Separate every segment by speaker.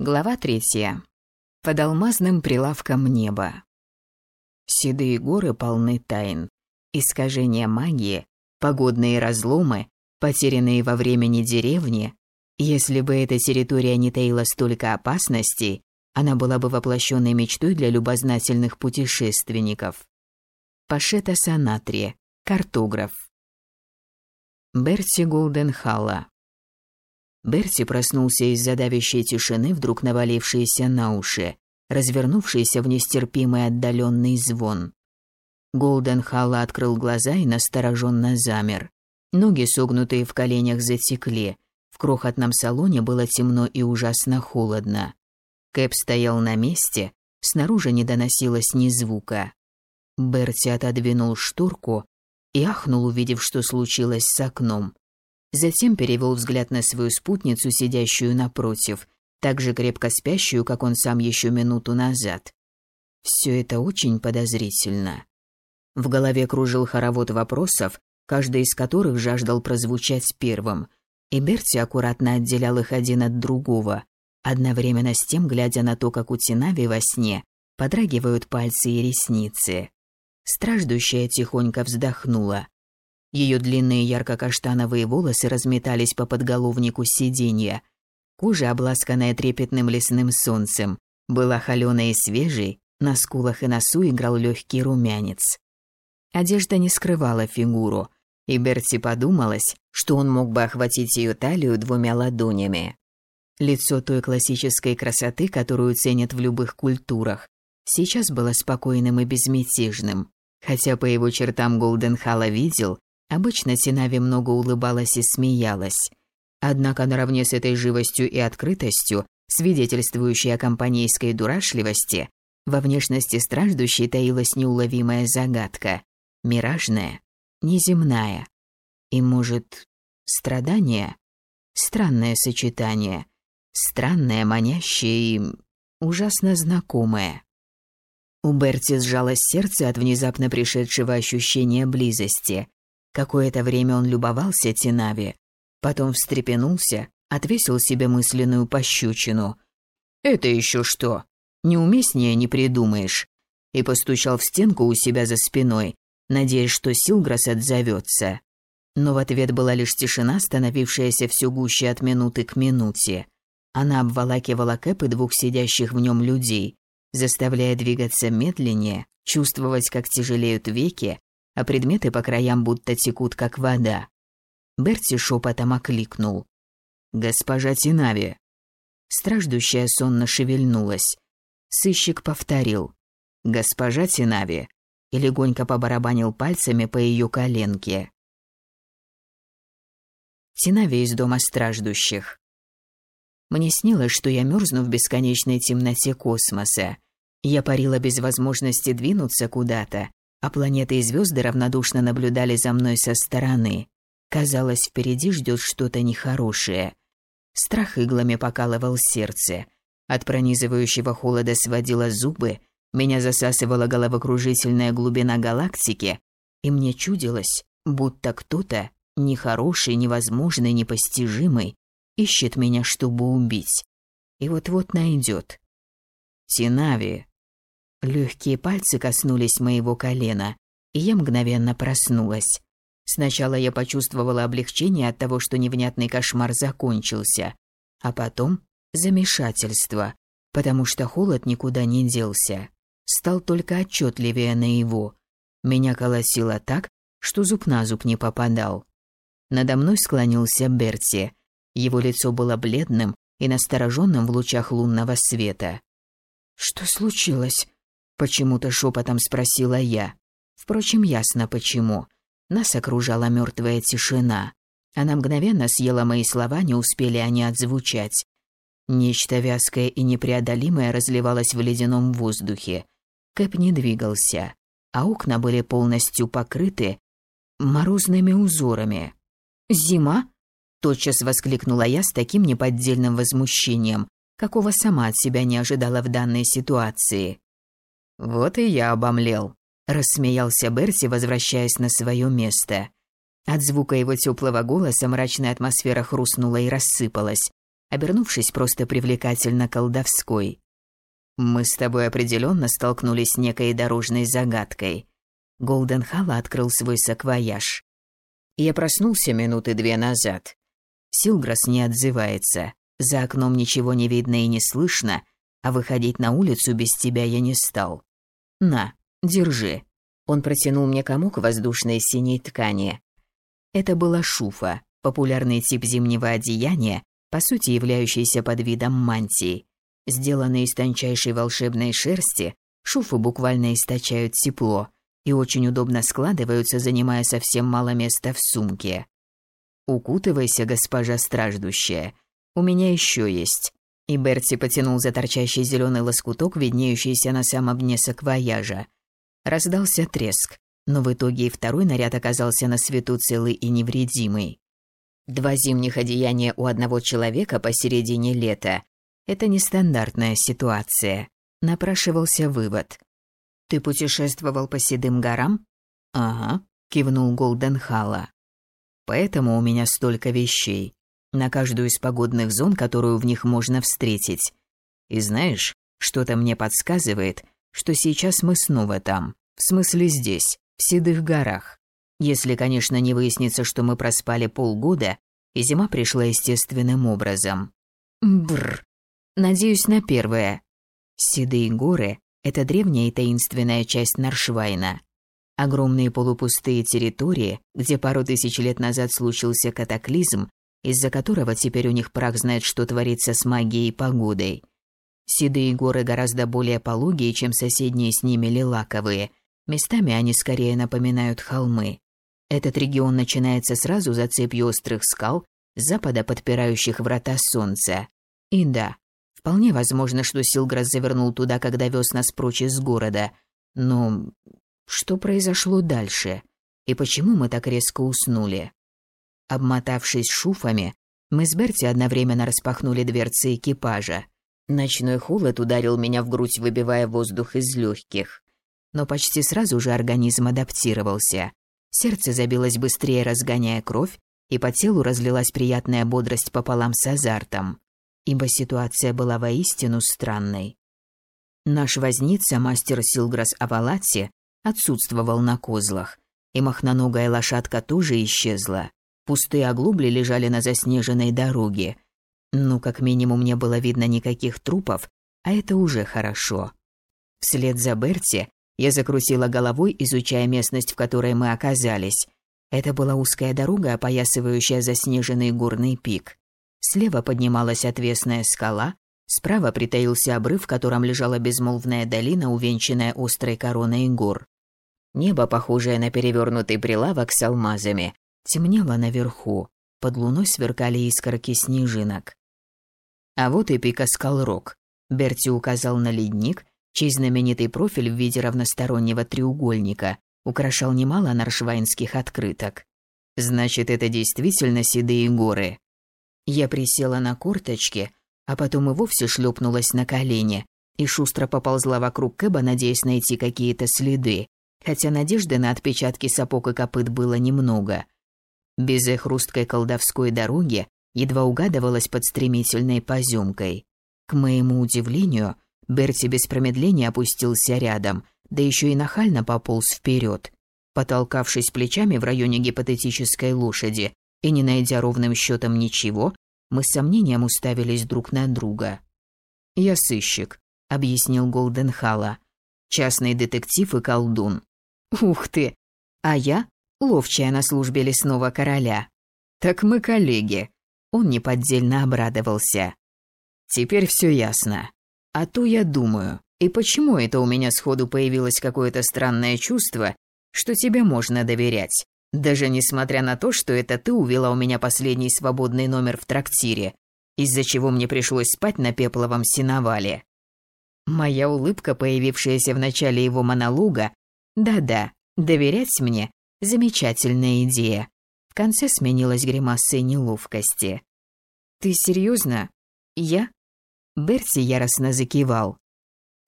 Speaker 1: Глава третья. Под алмазным прилавком неба. Седые горы полны тайн. Искажения магии, погодные разломы, потерянные во времени деревни. Если бы эта территория не таила столько опасностей, она была бы воплощенной мечтой для любознательных путешественников. Пашета Санатри, картограф. Берти Голденхалла. Берти проснулся из-за давящей тишины, вдруг навалившейся на уши, развернувшейся в нестерпимый отдаленный звон. Голден Халла открыл глаза и настороженно замер. Ноги, согнутые в коленях, затекли. В крохотном салоне было темно и ужасно холодно. Кэп стоял на месте, снаружи не доносилось ни звука. Берти отодвинул шторку и ахнул, увидев, что случилось с окном. Затем перевел взгляд на свою спутницу, сидящую напротив, так же крепко спящую, как он сам еще минуту назад. Все это очень подозрительно. В голове кружил хоровод вопросов, каждый из которых жаждал прозвучать первым, и Берти аккуратно отделял их один от другого, одновременно с тем глядя на то, как у Тинави во сне подрагивают пальцы и ресницы. Страждущая тихонько вздохнула. Ее длинные ярко-каштановые волосы разметались по подголовнику сиденья. Кожа, обласканная трепетным лесным солнцем, была холёной и свежей, на скулах и носу играл легкий румянец. Одежда не скрывала фигуру, и Берти подумалось, что он мог бы охватить ее талию двумя ладонями. Лицо той классической красоты, которую ценят в любых культурах, сейчас было спокойным и безмятежным, хотя по его чертам Голденхала видел, Обычно Синави много улыбалась и смеялась. Однако наравне с этой живостью и открытостью, свидетельствующей о компанейской дурашливости, во внешности страждущей таилась неуловимая загадка, миражная, неземная. И, может, страдание? Странное сочетание. Странное, манящее и ужасно знакомое. У Берти сжалось сердце от внезапно пришедшего ощущения близости. Какое-то время он любовался Тинави, потом встрепенулся, отвесил себе мысленную пощечину. «Это еще что? Неуместнее не придумаешь». И постучал в стенку у себя за спиной, надеясь, что Силграс отзовется. Но в ответ была лишь тишина, становившаяся все гуще от минуты к минуте. Она обволакивала Кэп двух сидящих в нем людей, заставляя двигаться медленнее, чувствовать, как тяжелеют веки, а предметы по краям будто текут, как вода. Берти шепотом окликнул. «Госпожа Тинави!» Страждущая сонно шевельнулась. Сыщик повторил. «Госпожа Тинави!» и легонько побарабанил пальцами по ее коленке. Тинави из дома страждущих. Мне снилось, что я мерзну в бесконечной темноте космоса. Я парила без возможности двинуться куда-то, а планеты и звезды равнодушно наблюдали за мной со стороны. Казалось, впереди ждет что-то нехорошее. Страх иглами покалывал сердце. От пронизывающего холода сводило зубы, меня засасывала головокружительная глубина галактики, и мне чудилось, будто кто-то, нехороший, невозможный, непостижимый, ищет меня, чтобы убить. И вот-вот найдет. Тинави, Легкие пальцы коснулись моего колена, и я мгновенно проснулась. Сначала я почувствовала облегчение от того, что невнятный кошмар закончился, а потом замешательство, потому что холод никуда не делся. Стал только отчетливее на его. Меня колосило так, что зуб на зуб не попадал. Надо мной склонился Берти. Его лицо было бледным и настороженным в лучах лунного света. «Что случилось?» Почему-то шепотом спросила я. Впрочем, ясно почему. Нас окружала мертвая тишина. Она мгновенно съела мои слова, не успели они отзвучать. Нечто вязкое и непреодолимое разливалось в ледяном воздухе. Кэп не двигался, а окна были полностью покрыты морозными узорами. «Зима?» – тотчас воскликнула я с таким неподдельным возмущением, какого сама от себя не ожидала в данной ситуации. «Вот и я обомлел», – рассмеялся Берси, возвращаясь на свое место. От звука его теплого голоса мрачная атмосфера хрустнула и рассыпалась. обернувшись просто привлекательно колдовской. «Мы с тобой определенно столкнулись с некой дорожной загадкой». Голден Халла открыл свой саквояж. Я проснулся минуты две назад. Силграс не отзывается. За окном ничего не видно и не слышно, а выходить на улицу без тебя я не стал. На, держи. Он протянул мне комок воздушной синей ткани. Это была шуфа, популярный тип зимнего одеяния, по сути являющийся под видом мантии. Сделанные из тончайшей волшебной шерсти, шуфы буквально источают тепло и очень удобно складываются, занимая совсем мало места в сумке. «Укутывайся, госпожа страждущая, у меня еще есть». И Берти потянул за торчащий зеленый лоскуток, виднеющийся на самом дне саквояжа. Раздался треск, но в итоге и второй наряд оказался на свету целый и невредимый. Два зимних одеяния у одного человека посередине лета – это нестандартная ситуация. Напрашивался вывод. «Ты путешествовал по седым горам?» «Ага», – кивнул Голденхала. «Поэтому у меня столько вещей. На каждую из погодных зон, которую в них можно встретить. И знаешь, что-то мне подсказывает, что сейчас мы снова там. В смысле здесь, в седых горах. Если, конечно, не выяснится, что мы проспали полгода, и зима пришла естественным образом. Бррр. Надеюсь на первое. Седые горы – это древняя и таинственная часть Наршвайна. Огромные полупустые территории, где пару тысяч лет назад случился катаклизм, из-за которого теперь у них прах знает, что творится с магией и погодой. Седые горы гораздо более пологие, чем соседние с ними лилаковые. Местами они скорее напоминают холмы. Этот регион начинается сразу за цепью острых скал, с запада подпирающих врата солнца. И да, вполне возможно, что Силграс завернул туда, когда вез нас прочь из города. Но что произошло дальше? И почему мы так резко уснули? Обмотавшись шуфами, мы с Берти одновременно распахнули дверцы экипажа. Ночной холод ударил меня в грудь, выбивая воздух из легких. Но почти сразу же организм адаптировался. Сердце забилось быстрее, разгоняя кровь, и по телу разлилась приятная бодрость пополам с азартом, ибо ситуация была воистину странной. Наш возница, мастер Силграс Авалатси, отсутствовал на козлах, и махноногая лошадка тоже исчезла. Пустые оглубли лежали на заснеженной дороге. Ну, как минимум, не было видно никаких трупов, а это уже хорошо. Вслед за Берти я закрутила головой, изучая местность, в которой мы оказались. Это была узкая дорога, опоясывающая заснеженный горный пик. Слева поднималась отвесная скала, справа притаился обрыв, в котором лежала безмолвная долина, увенчанная острой короной гор. Небо, похожее на перевернутый прилавок с алмазами, темнело наверху. Под луной сверкали искорки снежинок. А вот и пика Скалрок. Берти указал на ледник, чей знаменитый профиль в виде равностороннего треугольника украшал немало наршвайнских открыток. Значит, это действительно седые горы. Я присела на корточки, а потом и вовсе шлепнулась на колени и шустро поползла вокруг Кэба, надеясь найти какие-то следы, хотя надежды на отпечатки сапог и копыт было немного. Без их хрусткой колдовской дороги едва угадывалась под стремительной поземкой. К моему удивлению, Берти без промедления опустился рядом, да еще и нахально пополз вперед. Потолкавшись плечами в районе гипотетической лошади и не найдя ровным счетом ничего, мы с сомнением уставились друг на друга. «Я сыщик», — объяснил Голденхала. «Частный детектив и колдун». «Ух ты! А я — ловчая на службе лесного короля». «Так мы коллеги», — он неподдельно обрадовался. «Теперь все ясно. А то я думаю, и почему это у меня сходу появилось какое-то странное чувство, что тебе можно доверять, даже несмотря на то, что это ты увела у меня последний свободный номер в трактире, из-за чего мне пришлось спать на пепловом сеновале. Моя улыбка, появившаяся в начале его монолога, да-да, доверять мне – замечательная идея. В конце сменилась гримасой неловкости. «Ты серьезно? Я? Берти яростно закивал.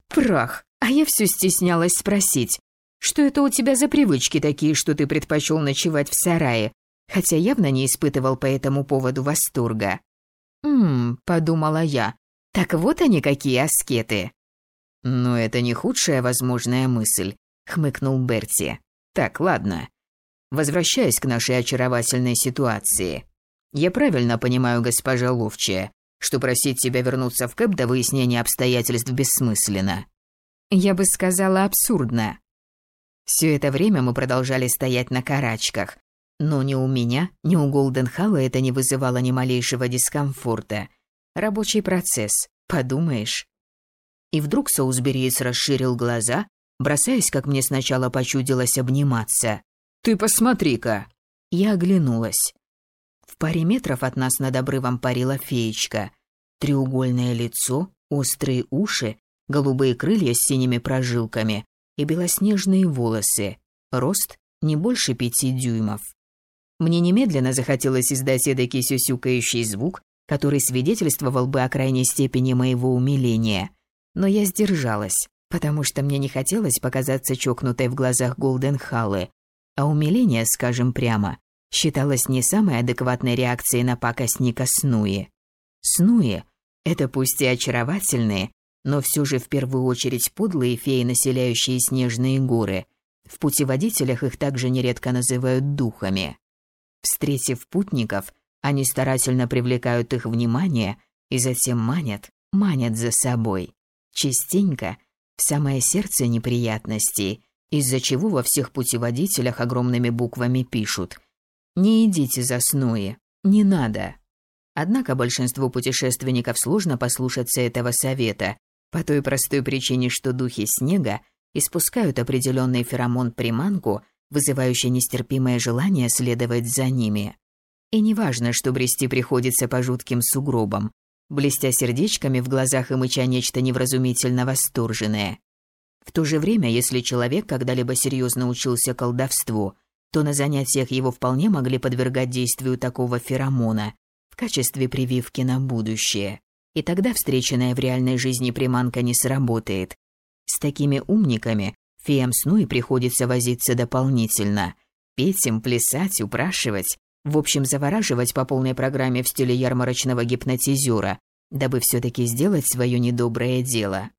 Speaker 1: «Прах, а я все стеснялась спросить, что это у тебя за привычки такие, что ты предпочел ночевать в сарае, хотя явно не испытывал по этому поводу восторга». «Ммм», — подумала я, — «так вот они какие аскеты». «Но это не худшая возможная мысль», — хмыкнул Берти. «Так, ладно. Возвращаясь к нашей очаровательной ситуации. Я правильно понимаю, госпожа Ловчая, что просить тебя вернуться в Кэп до выяснения обстоятельств бессмысленно?» «Я бы сказала, абсурдно». Все это время мы продолжали стоять на карачках, но ни у меня, ни у Голденхалла это не вызывало ни малейшего дискомфорта. Рабочий процесс, подумаешь. И вдруг Соусбериец расширил глаза, бросаясь, как мне сначала почудилось, обниматься. «Ты посмотри-ка!» Я оглянулась. В паре метров от нас над обрывом парила феечка. Треугольное лицо, острые уши, голубые крылья с синими прожилками и белоснежные волосы. Рост не больше пяти дюймов. Мне немедленно захотелось издать эдакий сюсюкающий звук, который свидетельствовал бы о крайней степени моего умиления но я сдержалась, потому что мне не хотелось показаться чокнутой в глазах Голденхаллы, а умиление, скажем прямо, считалось не самой адекватной реакцией на пакость Ника Снуи. Снуи – это пусть и очаровательные, но все же в первую очередь подлые феи, населяющие снежные горы. В путеводителях их также нередко называют духами. Встретив путников, они старательно привлекают их внимание и затем манят, манят за собой. Частенько в самое сердце неприятностей, из-за чего во всех путеводителях огромными буквами пишут «Не идите за снои, не надо». Однако большинству путешественников сложно послушаться этого совета, по той простой причине, что духи снега испускают определенный феромон-приманку, вызывающий нестерпимое желание следовать за ними. И неважно, что брести приходится по жутким сугробам, блестя сердечками в глазах и мыча нечто невразумительно восторженное. В то же время, если человек когда-либо серьезно учился колдовству, то на занятиях его вполне могли подвергать действию такого феромона в качестве прививки на будущее. И тогда встреченная в реальной жизни приманка не сработает. С такими умниками феям сну и приходится возиться дополнительно. Петь им, плясать, упрашивать, в общем, завораживать по полной программе в стиле ярмарочного гипнотизера, дабы все-таки сделать свое недоброе дело.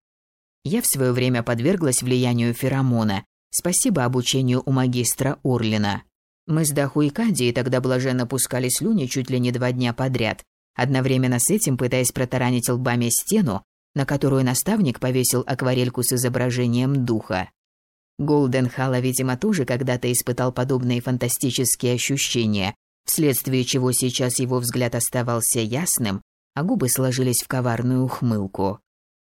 Speaker 1: Я в свое время подверглась влиянию феромона, спасибо обучению у магистра Орлина. Мы с Даху и Кадией тогда блаженно пускали слюни чуть ли не два дня подряд, одновременно с этим пытаясь протаранить лбами стену, на которую наставник повесил акварельку с изображением духа. Голден Халла, видимо, тоже когда-то испытал подобные фантастические ощущения, вследствие чего сейчас его взгляд оставался ясным, а губы сложились в коварную ухмылку.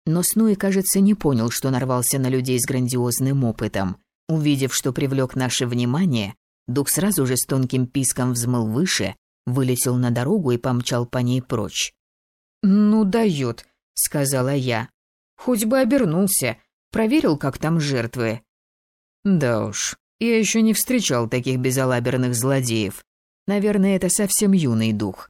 Speaker 1: Но Снуи, кажется, не понял, что нарвался на людей с грандиозным опытом. Увидев, что привлек наше внимание, дух сразу же с тонким писком взмыл выше, вылетел на дорогу и помчал по ней прочь. «Ну дает», — сказала я. «Хоть бы обернулся, проверил, как там жертвы». «Да уж, я еще не встречал таких безалаберных злодеев. Наверное, это совсем юный дух.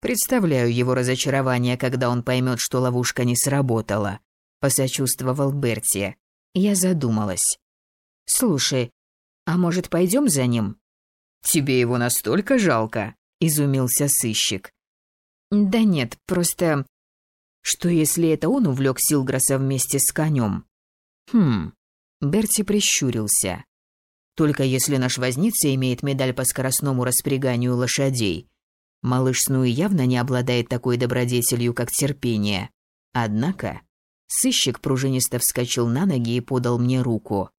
Speaker 1: Представляю его разочарование, когда он поймет, что ловушка не сработала. Посочувствовал Берти. Я задумалась. Слушай, а может, пойдем за ним? Тебе его настолько жалко? Изумился сыщик. Да нет, просто... Что если это он увлек Силграса вместе с конем? Хм... Берти прищурился. Только если наш возница имеет медаль по скоростному распряганию лошадей. Малыш Снуи явно не обладает такой добродетелью, как терпение. Однако сыщик пружинисто вскочил на ноги и подал мне руку.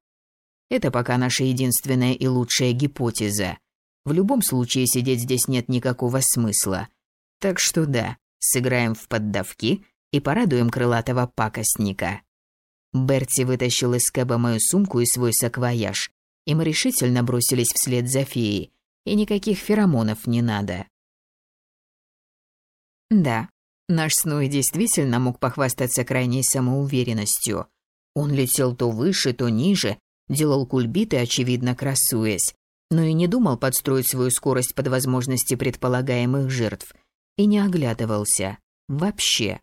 Speaker 1: Это пока наша единственная и лучшая гипотеза. В любом случае сидеть здесь нет никакого смысла. Так что да, сыграем в поддавки и порадуем крылатого пакостника. Берти вытащил из кэба мою сумку и свой саквояж, и мы решительно бросились вслед за феей, и никаких феромонов не надо. Да, наш Снуи действительно мог похвастаться крайней самоуверенностью. Он летел то выше, то ниже, делал кульбиты, очевидно красуясь, но и не думал подстроить свою скорость под возможности предполагаемых жертв, и не оглядывался. Вообще.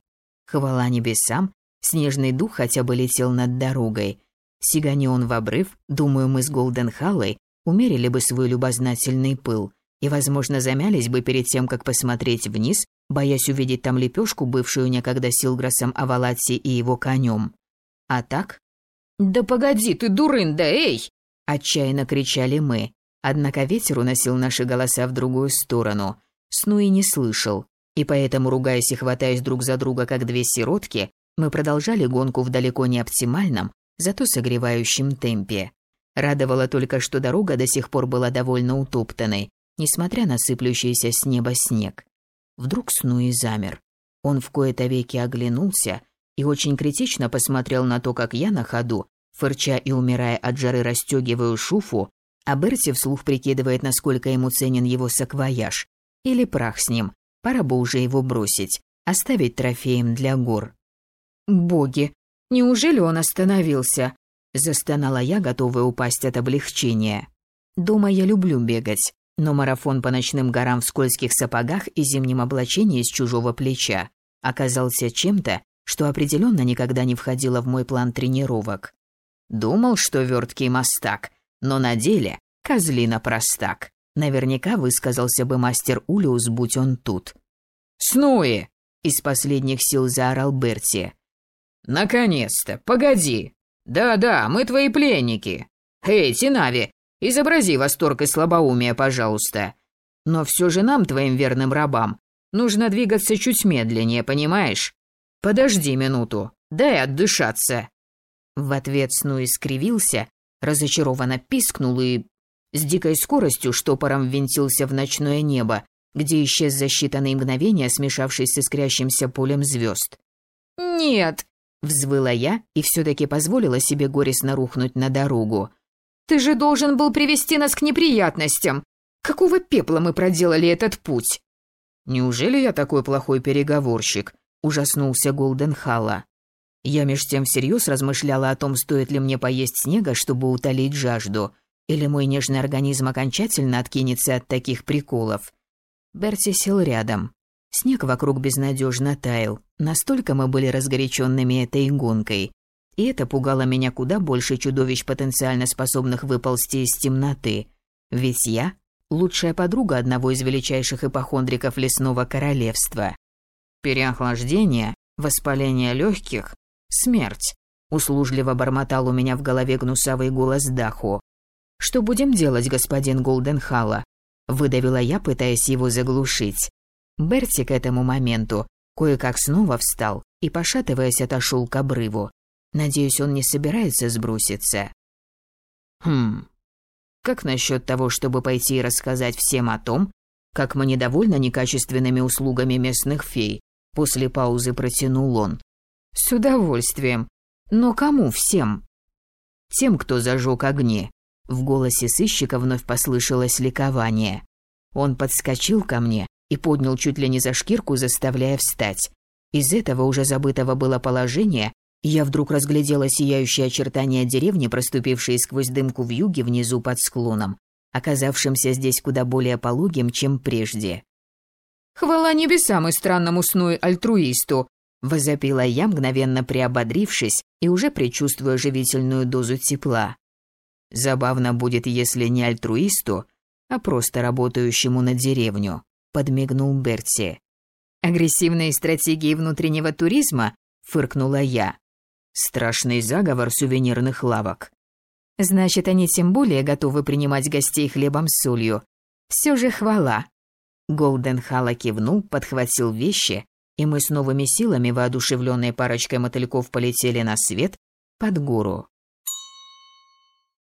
Speaker 1: Хвала небесам, снежный дух хотя бы летел над дорогой, Сигани он в обрыв, думаю, мы с Голден Халлой умерили бы свой любознательный пыл и, возможно, замялись бы перед тем, как посмотреть вниз боясь увидеть там лепешку, бывшую некогда Силграсом Авалатси и его конем. А так? «Да погоди, ты дурын, да эй!» – отчаянно кричали мы. Однако ветер уносил наши голоса в другую сторону. Снуи не слышал, и поэтому, ругаясь и хватаясь друг за друга, как две сиротки, мы продолжали гонку в далеко не оптимальном, зато согревающем темпе. Радовало только, что дорога до сих пор была довольно утоптанной, несмотря на сыплющийся с неба снег. Вдруг Снуи замер. Он в кои-то веки оглянулся и очень критично посмотрел на то, как я на ходу, фырча и умирая от жары, расстегиваю шуфу, а Берти вслух прикидывает, насколько ему ценен его саквояж. Или прах с ним, пора бы уже его бросить, оставить трофеем для гор. «Боги, неужели он остановился?» Застонала я, готовая упасть от облегчения. Дома я люблю бегать, но марафон по ночным горам в скользких сапогах и зимнем облачении с чужого плеча оказался чем-то, что определенно никогда не входило в мой план тренировок. Думал, что верткий мастак, но на деле козлина простак. Наверняка высказался бы мастер Улиус, будь он тут. «Снуи!» — из последних сил заорал Берти. «Наконец-то! Погоди! Да-да, мы твои пленники! Эй, Тинави, изобрази восторг и слабоумие, пожалуйста! Но все же нам, твоим верным рабам, нужно двигаться чуть медленнее, понимаешь? Подожди минуту, дай отдышаться!» В ответ Снуи скривился, разочарованно пискнул и... С дикой скоростью штопором ввинтился в ночное небо, где исчез за считанные мгновения, смешавшись с искрящимся полем звезд. «Нет!» — взвыла я и все-таки позволила себе горестно рухнуть на дорогу. «Ты же должен был привести нас к неприятностям! Какого пепла мы проделали этот путь?» «Неужели я такой плохой переговорщик?» — ужаснулся Голденхалла. Я меж тем всерьез размышляла о том, стоит ли мне поесть снега, чтобы утолить жажду, или мой нежный организм окончательно откинется от таких приколов. Берти сел рядом. Снег вокруг безнадежно таял, настолько мы были разгоряченными этой гонкой. И это пугало меня куда больше чудовищ, потенциально способных выползти из темноты. Ведь я – лучшая подруга одного из величайших ипохондриков лесного королевства. Переохлаждение, воспаление легких, смерть. Услужливо бормотал у меня в голове гнусавый голос Даху. «Что будем делать, господин Голденхалла?» Выдавила я, пытаясь его заглушить. Берти к этому моменту кое-как снова встал и, пошатываясь, отошел к обрыву. Надеюсь, он не собирается сброситься. Хм. Как насчет того, чтобы пойти и рассказать всем о том, как мы недовольны некачественными услугами местных фей? После паузы протянул он. С удовольствием. Но кому всем? Тем, кто зажег огни. В голосе сыщика вновь послышалось ликование. Он подскочил ко мне и поднял чуть ли не за шкирку, заставляя встать. Из этого уже забытого было положения я вдруг разглядела сияющие очертания деревни, проступившие сквозь дымку в юге внизу под склоном, оказавшимся здесь куда более пологим, чем прежде. «Хвала небесам и странному сну и альтруисту!» – возопила я, мгновенно приободрившись и уже предчувствуя живительную дозу тепла. Забавно будет, если не альтруисту, а просто работающему на деревню, подмигнул Берти. Агрессивные стратегии внутреннего туризма, фыркнула я. Страшный заговор сувенирных лавок. Значит, они тем более готовы принимать гостей хлебом с солью. Все же хвала. Голден Хала кивнул, подхватил вещи, и мы с новыми силами, воодушевленные парочкой мотыльков, полетели на свет под гору.